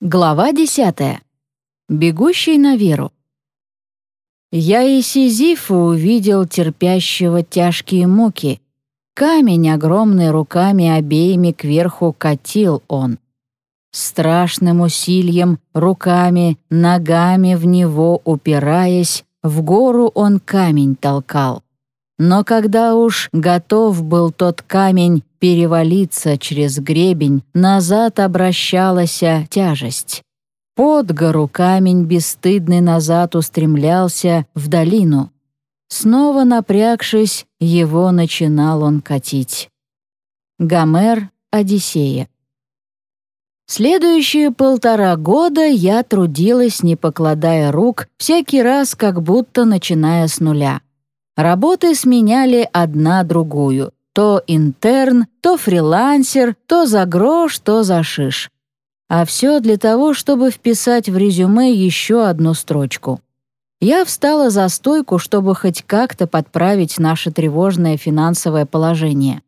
Глава десятая. Бегущий на веру. Я и Сизифа увидел терпящего тяжкие муки. Камень огромный руками обеими кверху катил он. Страшным усилием, руками, ногами в него упираясь, в гору он камень толкал. Но когда уж готов был тот камень перевалиться через гребень, назад обращалась тяжесть. Под гору камень бесстыдный назад устремлялся в долину. Снова напрягшись, его начинал он катить. Гомер, Одиссея. Следующие полтора года я трудилась, не покладая рук, всякий раз как будто начиная с нуля. Работы сменяли одна другую. То интерн, то фрилансер, то за грош, то за шиш. А все для того, чтобы вписать в резюме еще одну строчку. Я встала за стойку, чтобы хоть как-то подправить наше тревожное финансовое положение.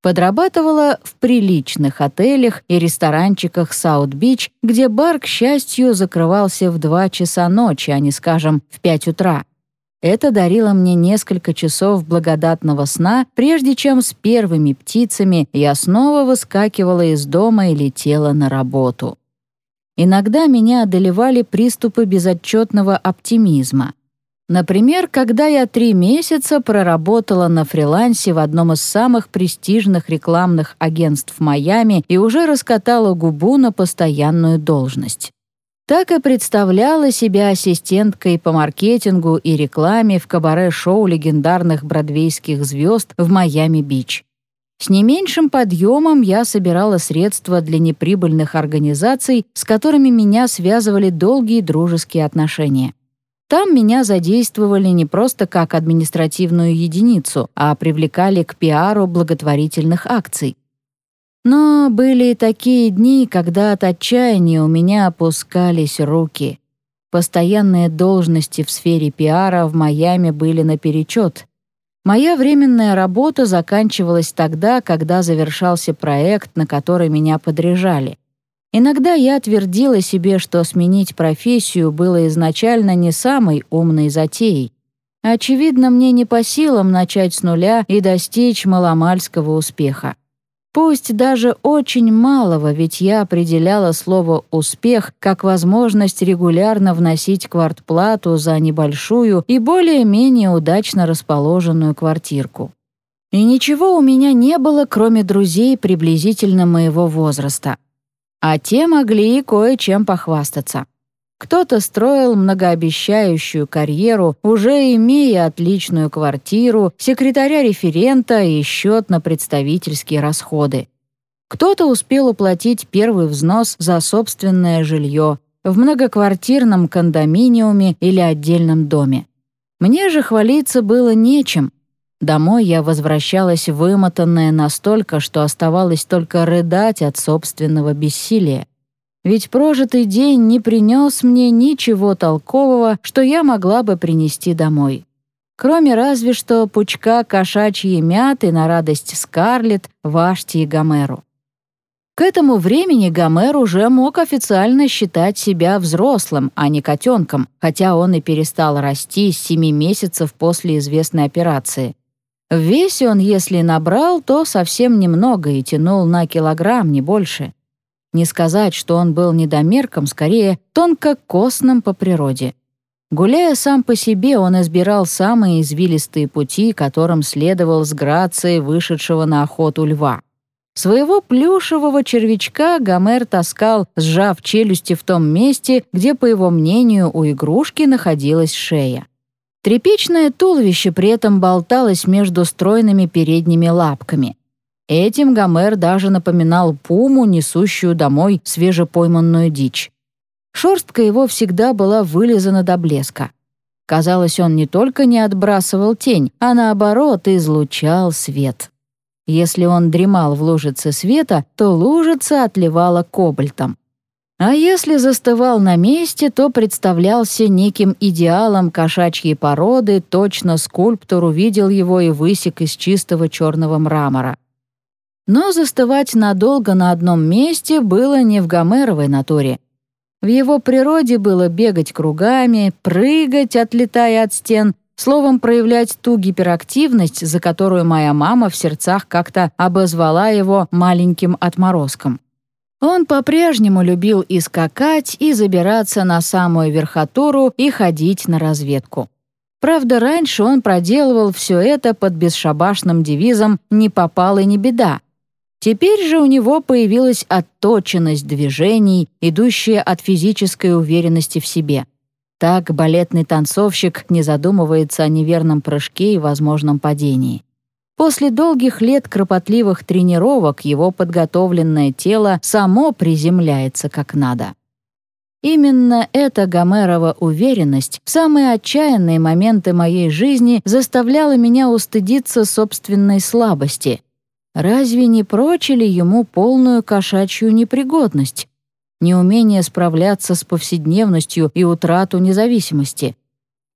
Подрабатывала в приличных отелях и ресторанчиках Саут-Бич, где бар, к счастью, закрывался в 2 часа ночи, а не, скажем, в 5 утра. Это дарило мне несколько часов благодатного сна, прежде чем с первыми птицами я снова выскакивала из дома и летела на работу. Иногда меня одолевали приступы безотчетного оптимизма. Например, когда я три месяца проработала на фрилансе в одном из самых престижных рекламных агентств Майами и уже раскатала губу на постоянную должность так и представляла себя ассистенткой по маркетингу и рекламе в кабаре-шоу легендарных бродвейских звезд в Майами-Бич. С не меньшим подъемом я собирала средства для неприбыльных организаций, с которыми меня связывали долгие дружеские отношения. Там меня задействовали не просто как административную единицу, а привлекали к пиару благотворительных акций. Но были и такие дни, когда от отчаяния у меня опускались руки. Постоянные должности в сфере пиара в Майами были наперечет. Моя временная работа заканчивалась тогда, когда завершался проект, на который меня подряжали. Иногда я твердила себе, что сменить профессию было изначально не самой умной затеей. Очевидно, мне не по силам начать с нуля и достичь маломальского успеха. Пусть даже очень малого, ведь я определяла слово «успех» как возможность регулярно вносить квартплату за небольшую и более-менее удачно расположенную квартирку. И ничего у меня не было, кроме друзей приблизительно моего возраста. А те могли кое-чем похвастаться. Кто-то строил многообещающую карьеру, уже имея отличную квартиру, секретаря-референта и счет на представительские расходы. Кто-то успел уплатить первый взнос за собственное жилье в многоквартирном кондоминиуме или отдельном доме. Мне же хвалиться было нечем. Домой я возвращалась вымотанная настолько, что оставалось только рыдать от собственного бессилия. Ведь прожитый день не принес мне ничего толкового, что я могла бы принести домой. Кроме разве что пучка кошачьей мяты на радость Скарлетт, Вашти и Гомеру. К этому времени Гомер уже мог официально считать себя взрослым, а не котенком, хотя он и перестал расти с семи месяцев после известной операции. В весе он, если набрал, то совсем немного и тянул на килограмм, не больше. Не сказать, что он был недомерком, скорее, тонко-косным по природе. Гуляя сам по себе, он избирал самые извилистые пути, которым следовал с грацией вышедшего на охоту льва. Своего плюшевого червячка Гомер таскал, сжав челюсти в том месте, где, по его мнению, у игрушки находилась шея. Тряпичное туловище при этом болталось между стройными передними лапками. Этим Гомер даже напоминал пуму, несущую домой свежепойманную дичь. Шерстка его всегда была вылизана до блеска. Казалось, он не только не отбрасывал тень, а наоборот излучал свет. Если он дремал в лужице света, то лужица отливала кобальтом. А если застывал на месте, то представлялся неким идеалом кошачьей породы, точно скульптор увидел его и высек из чистого черного мрамора. Но застывать надолго на одном месте было не в Гомеровой натуре. В его природе было бегать кругами, прыгать, отлетая от стен, словом, проявлять ту гиперактивность, за которую моя мама в сердцах как-то обозвала его маленьким отморозком. Он по-прежнему любил и скакать, и забираться на самую верхотуру, и ходить на разведку. Правда, раньше он проделывал все это под бесшабашным девизом «не попал и не беда». Теперь же у него появилась отточенность движений, идущая от физической уверенности в себе. Так балетный танцовщик не задумывается о неверном прыжке и возможном падении. После долгих лет кропотливых тренировок его подготовленное тело само приземляется как надо. Именно эта Гомерова уверенность в самые отчаянные моменты моей жизни заставляла меня устыдиться собственной слабости. Разве не прочили ему полную кошачью непригодность? Неумение справляться с повседневностью и утрату независимости —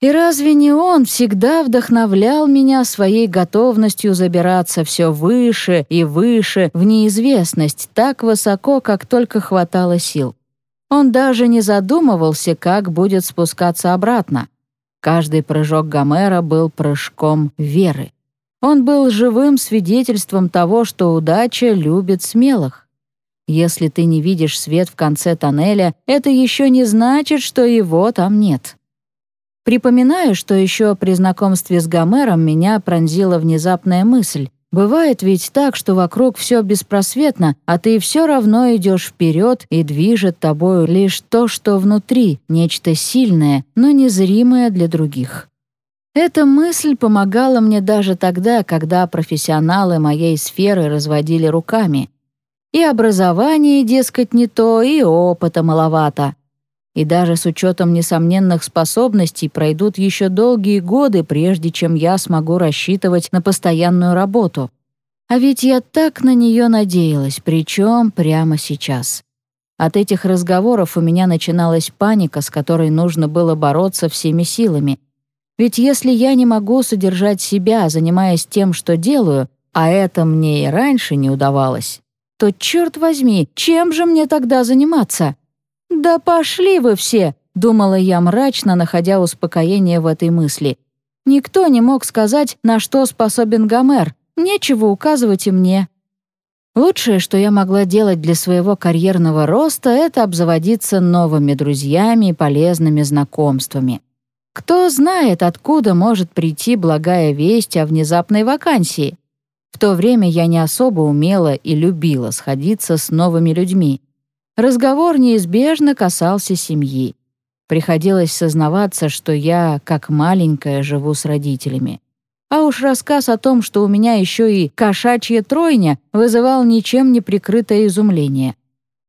и разве не он всегда вдохновлял меня своей готовностью забираться все выше и выше в неизвестность так высоко, как только хватало сил? Он даже не задумывался, как будет спускаться обратно. Каждый прыжок Гомера был прыжком веры. Он был живым свидетельством того, что удача любит смелых. Если ты не видишь свет в конце тоннеля, это еще не значит, что его там нет. Припоминаю, что еще при знакомстве с Гомером меня пронзила внезапная мысль. Бывает ведь так, что вокруг все беспросветно, а ты все равно идешь вперед и движет тобою лишь то, что внутри, нечто сильное, но незримое для других. Эта мысль помогала мне даже тогда, когда профессионалы моей сферы разводили руками. И образование, дескать, не то, и опыта маловато и даже с учетом несомненных способностей пройдут еще долгие годы, прежде чем я смогу рассчитывать на постоянную работу. А ведь я так на нее надеялась, причем прямо сейчас. От этих разговоров у меня начиналась паника, с которой нужно было бороться всеми силами. Ведь если я не могу содержать себя, занимаясь тем, что делаю, а это мне и раньше не удавалось, то, черт возьми, чем же мне тогда заниматься? «Да пошли вы все!» — думала я мрачно, находя успокоение в этой мысли. Никто не мог сказать, на что способен Гомер. Нечего указывать и мне. Лучшее, что я могла делать для своего карьерного роста, это обзаводиться новыми друзьями и полезными знакомствами. Кто знает, откуда может прийти благая весть о внезапной вакансии. В то время я не особо умела и любила сходиться с новыми людьми. Разговор неизбежно касался семьи. Приходилось сознаваться, что я, как маленькая, живу с родителями. А уж рассказ о том, что у меня еще и кошачья тройня, вызывал ничем не прикрытое изумление.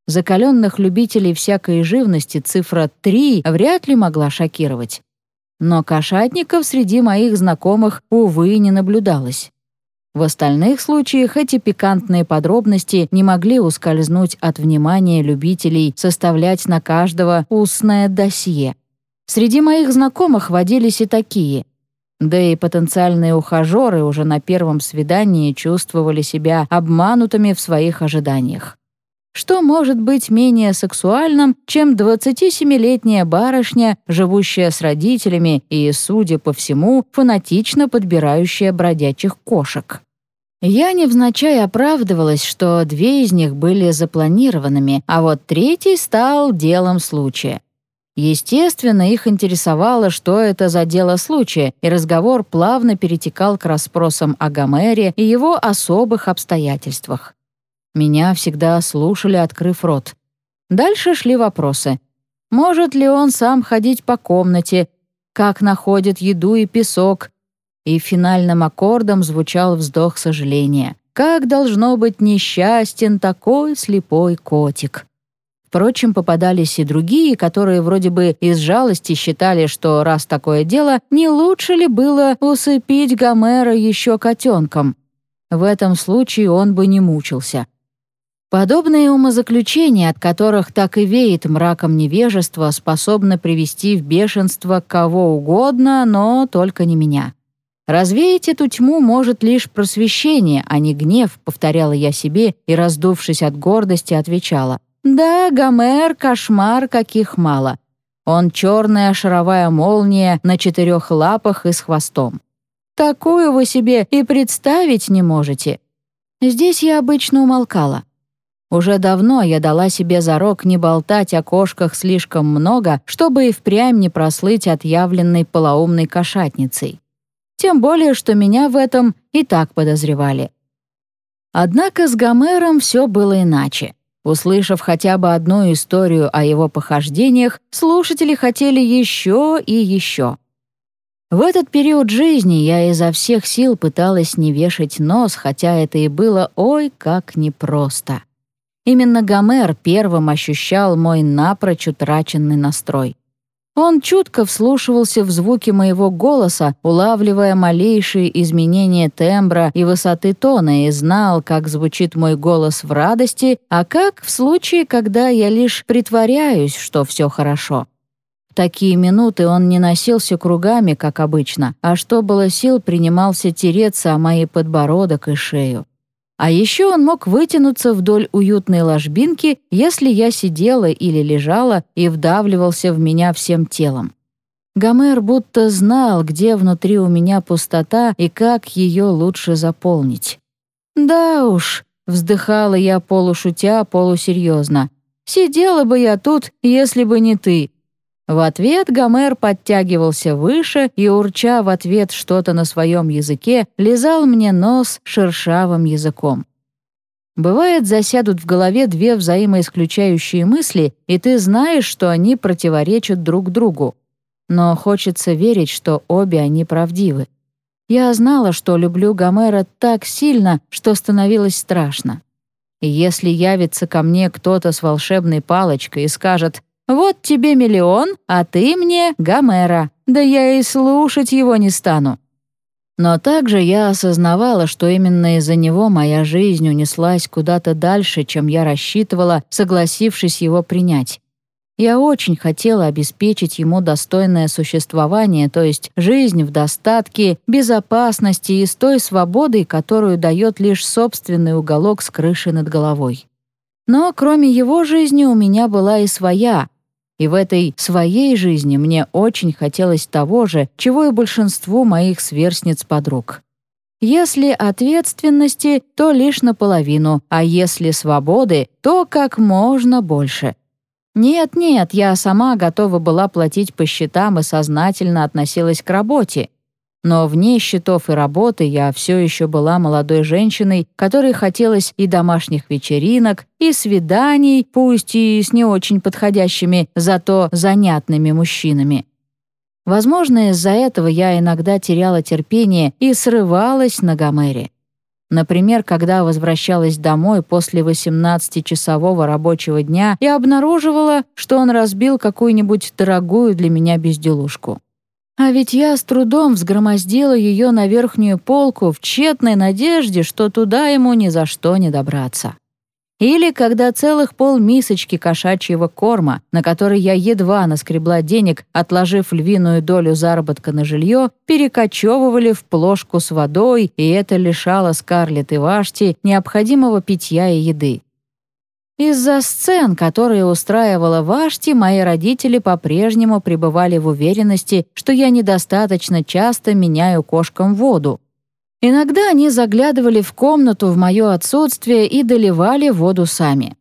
Закаленных любителей всякой живности цифра 3 вряд ли могла шокировать. Но кошатников среди моих знакомых, увы, не наблюдалось. В остальных случаях эти пикантные подробности не могли ускользнуть от внимания любителей составлять на каждого устное досье. Среди моих знакомых водились и такие. Да и потенциальные ухажеры уже на первом свидании чувствовали себя обманутыми в своих ожиданиях. Что может быть менее сексуальным, чем 27-летняя барышня, живущая с родителями и, судя по всему, фанатично подбирающая бродячих кошек? Я невзначай оправдывалась, что две из них были запланированными, а вот третий стал делом случая. Естественно, их интересовало, что это за дело случая, и разговор плавно перетекал к расспросам о Гомере и его особых обстоятельствах. Меня всегда слушали, открыв рот. Дальше шли вопросы. Может ли он сам ходить по комнате? Как находит еду и песок? И финальным аккордом звучал вздох сожаления. Как должно быть несчастен такой слепой котик? Впрочем, попадались и другие, которые вроде бы из жалости считали, что раз такое дело, не лучше ли было усыпить Гомера еще котенком? В этом случае он бы не мучился. Подобные умозаключения, от которых так и веет мраком невежества, способны привести в бешенство кого угодно, но только не меня. Развеять эту тьму может лишь просвещение, а не гнев, повторяла я себе и, раздувшись от гордости, отвечала. Да, Гомер — кошмар, каких мало. Он черная шаровая молния на четырех лапах и с хвостом. Такую вы себе и представить не можете. Здесь я обычно умолкала. Уже давно я дала себе зарок не болтать о кошках слишком много, чтобы и впрямь не прослыть отъявленной полоумной кошатницей. Тем более, что меня в этом и так подозревали. Однако с Гомером все было иначе. Услышав хотя бы одну историю о его похождениях, слушатели хотели еще и еще. В этот период жизни я изо всех сил пыталась не вешать нос, хотя это и было ой как непросто. Именно Гомер первым ощущал мой напрочь утраченный настрой. Он чутко вслушивался в звуки моего голоса, улавливая малейшие изменения тембра и высоты тона, и знал, как звучит мой голос в радости, а как в случае, когда я лишь притворяюсь, что все хорошо. В такие минуты он не носился кругами, как обычно, а что было сил, принимался тереться о мои подбородок и шею. А еще он мог вытянуться вдоль уютной ложбинки, если я сидела или лежала и вдавливался в меня всем телом. Гомер будто знал, где внутри у меня пустота и как ее лучше заполнить. «Да уж», — вздыхала я полушутя, полусерьезно, «сидела бы я тут, если бы не ты. В ответ Гомер подтягивался выше и, урча в ответ что-то на своем языке, лизал мне нос шершавым языком. Бывает, засядут в голове две взаимоисключающие мысли, и ты знаешь, что они противоречат друг другу. Но хочется верить, что обе они правдивы. Я знала, что люблю Гомера так сильно, что становилось страшно. И если явится ко мне кто-то с волшебной палочкой и скажет вот тебе миллион, а ты мне Гомера. Да я и слушать его не стану». Но также я осознавала, что именно из-за него моя жизнь унеслась куда-то дальше, чем я рассчитывала, согласившись его принять. Я очень хотела обеспечить ему достойное существование, то есть жизнь в достатке, безопасности и с той свободой, которую дает лишь собственный уголок с крыши над головой. Но кроме его жизни у меня была и своя, и в этой своей жизни мне очень хотелось того же, чего и большинству моих сверстниц-подруг. Если ответственности, то лишь наполовину, а если свободы, то как можно больше. Нет-нет, я сама готова была платить по счетам и сознательно относилась к работе, но вне счетов и работы я все еще была молодой женщиной, которой хотелось и домашних вечеринок, и свиданий, пусть и с не очень подходящими, зато занятными мужчинами. Возможно, из-за этого я иногда теряла терпение и срывалась на Гомере. Например, когда возвращалась домой после 18-часового рабочего дня и обнаруживала, что он разбил какую-нибудь дорогую для меня безделушку. А ведь я с трудом взгромоздила ее на верхнюю полку в тщетной надежде, что туда ему ни за что не добраться. Или когда целых полмисочки кошачьего корма, на который я едва наскребла денег, отложив львиную долю заработка на жилье, перекочевывали в плошку с водой, и это лишало Скарлетт и Вашти необходимого питья и еды. Из-за сцен, которые устраивала Вашти, мои родители по-прежнему пребывали в уверенности, что я недостаточно часто меняю кошкам воду. Иногда они заглядывали в комнату в мое отсутствие и доливали воду сами.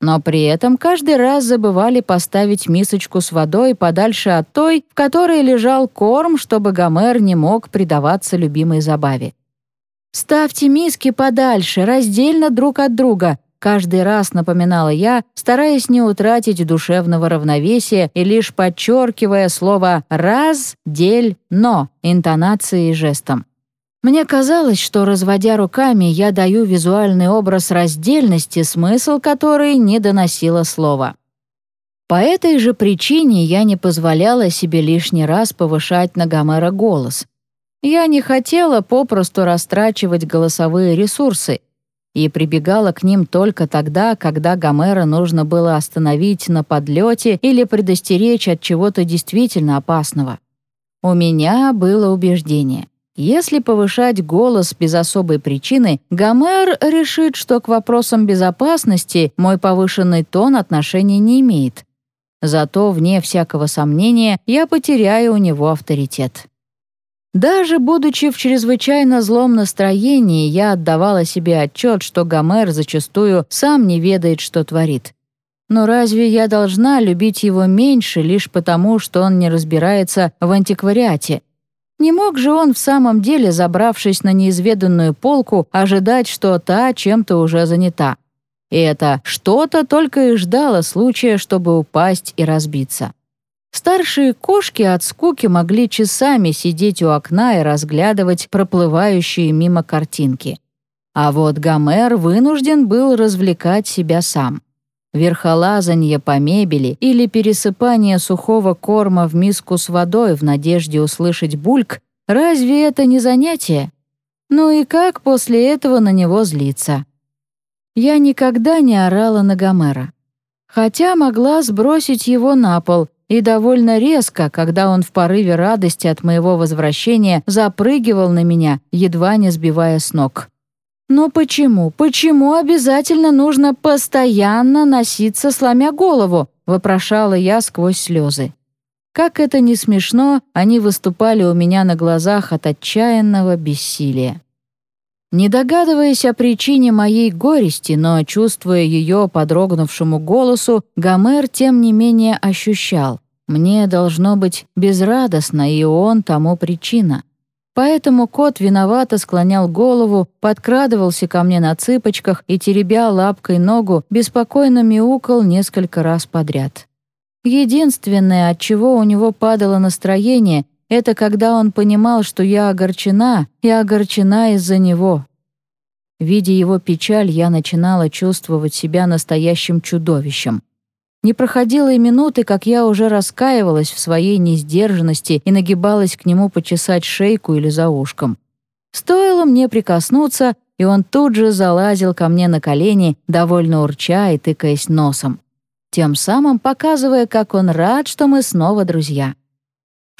Но при этом каждый раз забывали поставить мисочку с водой подальше от той, в которой лежал корм, чтобы Гомер не мог предаваться любимой забаве. «Ставьте миски подальше, раздельно друг от друга», Каждый раз напоминала я, стараясь не утратить душевного равновесия и лишь подчеркивая слово «раз», «дель», «но» интонацией и жестом. Мне казалось, что, разводя руками, я даю визуальный образ раздельности, смысл которой не доносило слова. По этой же причине я не позволяла себе лишний раз повышать на Гомера голос. Я не хотела попросту растрачивать голосовые ресурсы, и прибегала к ним только тогда, когда Гомера нужно было остановить на подлете или предостеречь от чего-то действительно опасного. У меня было убеждение. Если повышать голос без особой причины, Гомер решит, что к вопросам безопасности мой повышенный тон отношения не имеет. Зато, вне всякого сомнения, я потеряю у него авторитет. Даже будучи в чрезвычайно злом настроении, я отдавала себе отчет, что Гомер зачастую сам не ведает, что творит. Но разве я должна любить его меньше лишь потому, что он не разбирается в антиквариате? Не мог же он в самом деле, забравшись на неизведанную полку, ожидать, что та чем-то уже занята. И это что-то только и ждало случая, чтобы упасть и разбиться. Старшие кошки от скуки могли часами сидеть у окна и разглядывать проплывающие мимо картинки. А вот Гомер вынужден был развлекать себя сам. Верхолазанье по мебели или пересыпание сухого корма в миску с водой в надежде услышать бульк — разве это не занятие? Ну и как после этого на него злиться? Я никогда не орала на Гомера. Хотя могла сбросить его на пол — и довольно резко, когда он в порыве радости от моего возвращения запрыгивал на меня, едва не сбивая с ног. Но почему, почему обязательно нужно постоянно носиться, сломя голову?» — вопрошала я сквозь слезы. Как это не смешно, они выступали у меня на глазах от отчаянного бессилия. Не догадываясь о причине моей горести, но чувствуя ее по дрогнувшему голосу, Гомер, тем не менее, ощущал. Мне должно быть безрадостно, и он тому причина. Поэтому кот виновато склонял голову, подкрадывался ко мне на цыпочках и, теребя лапкой ногу, беспокойно мяукал несколько раз подряд. Единственное, от чего у него падало настроение, это когда он понимал, что я огорчена, и огорчена из-за него. Видя его печаль, я начинала чувствовать себя настоящим чудовищем. Не проходило и минуты, как я уже раскаивалась в своей несдержанности и нагибалась к нему почесать шейку или за ушком. Стоило мне прикоснуться, и он тут же залазил ко мне на колени, довольно урча и тыкаясь носом. Тем самым показывая, как он рад, что мы снова друзья.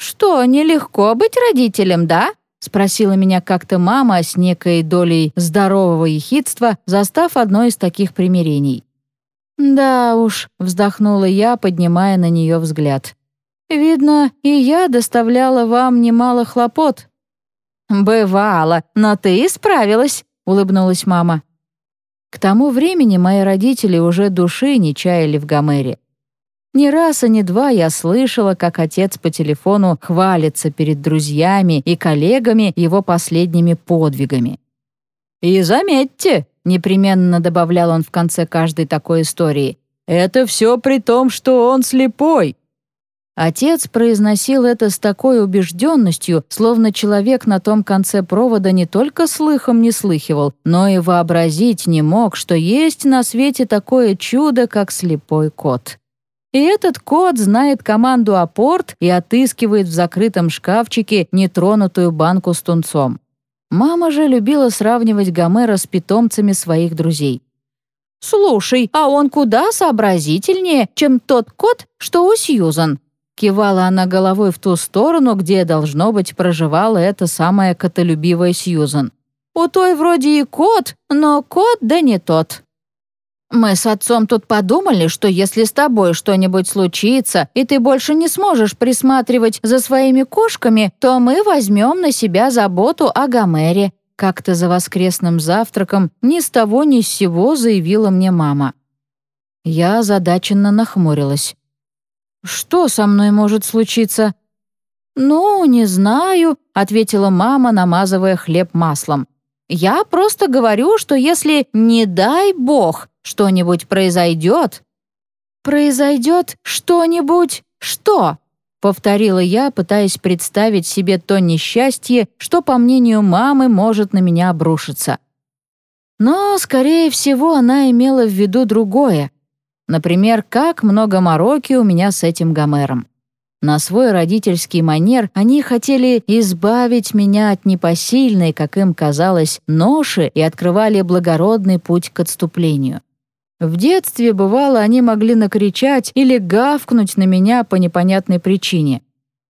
«Что, нелегко быть родителем, да?» — спросила меня как-то мама с некой долей здорового ехидства, застав одно из таких примирений. «Да уж», — вздохнула я, поднимая на нее взгляд. «Видно, и я доставляла вам немало хлопот». «Бывало, но ты справилась», — улыбнулась мама. К тому времени мои родители уже души не чаяли в Гомере. Не раз и не два я слышала, как отец по телефону хвалится перед друзьями и коллегами его последними подвигами. «И заметьте», — непременно добавлял он в конце каждой такой истории, «это все при том, что он слепой». Отец произносил это с такой убежденностью, словно человек на том конце провода не только слыхом не слыхивал, но и вообразить не мог, что есть на свете такое чудо, как слепой кот. И этот кот знает команду «Апорт» и отыскивает в закрытом шкафчике нетронутую банку с тунцом. Мама же любила сравнивать Гомера с питомцами своих друзей. «Слушай, а он куда сообразительнее, чем тот кот, что у Сьюзан?» Кивала она головой в ту сторону, где, должно быть, проживала эта самая котолюбивая Сьюзан. «У той вроде и кот, но кот да не тот». Мы с отцом тут подумали, что если с тобой что-нибудь случится, и ты больше не сможешь присматривать за своими кошками, то мы возьмем на себя заботу о Гомере». Как-то за воскресным завтраком ни с того ни с сего заявила мне мама. Я озадаченно нахмурилась. «Что со мной может случиться?» «Ну, не знаю», — ответила мама, намазывая хлеб маслом. «Я просто говорю, что если, не дай бог, что-нибудь произойдет?» «Произойдет что-нибудь? Что?» — повторила я, пытаясь представить себе то несчастье, что, по мнению мамы, может на меня обрушиться. Но, скорее всего, она имела в виду другое. Например, как много мороки у меня с этим Гомером. На свой родительский манер они хотели избавить меня от непосильной, как им казалось, ноши и открывали благородный путь к отступлению. В детстве, бывало, они могли накричать или гавкнуть на меня по непонятной причине.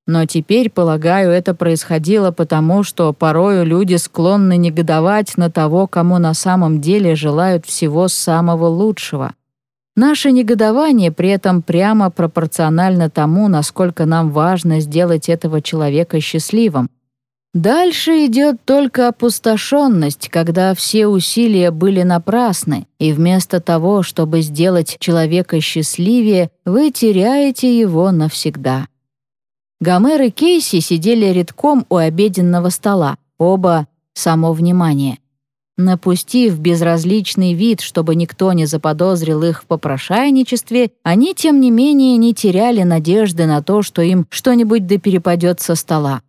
Но теперь, полагаю, это происходило потому, что порою люди склонны негодовать на того, кому на самом деле желают всего самого лучшего. Наше негодование при этом прямо пропорционально тому, насколько нам важно сделать этого человека счастливым. Дальше идет только опустошенность, когда все усилия были напрасны, и вместо того, чтобы сделать человека счастливее, вы теряете его навсегда. Гомер и Кейси сидели редком у обеденного стола, оба — само внимание. Напустив безразличный вид, чтобы никто не заподозрил их в попрошайничестве, они, тем не менее, не теряли надежды на то, что им что-нибудь да перепадет со стола.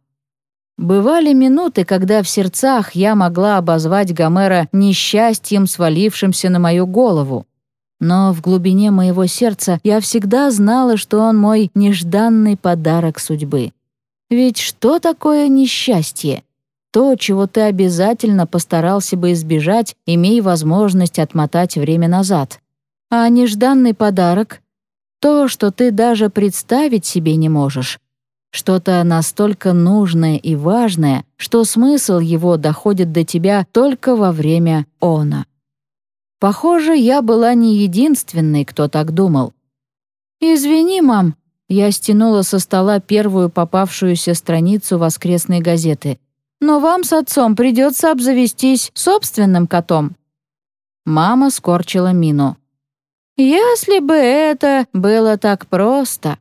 Бывали минуты, когда в сердцах я могла обозвать Гомера несчастьем, свалившимся на мою голову. Но в глубине моего сердца я всегда знала, что он мой нежданный подарок судьбы. Ведь что такое несчастье? То, чего ты обязательно постарался бы избежать, имея возможность отмотать время назад. А нежданный подарок — то, что ты даже представить себе не можешь. Что-то настолько нужное и важное, что смысл его доходит до тебя только во время она. Похоже, я была не единственной, кто так думал. «Извини, мам», — я стянула со стола первую попавшуюся страницу воскресной газеты. «Но вам с отцом придется обзавестись собственным котом». Мама скорчила мину. «Если бы это было так просто»,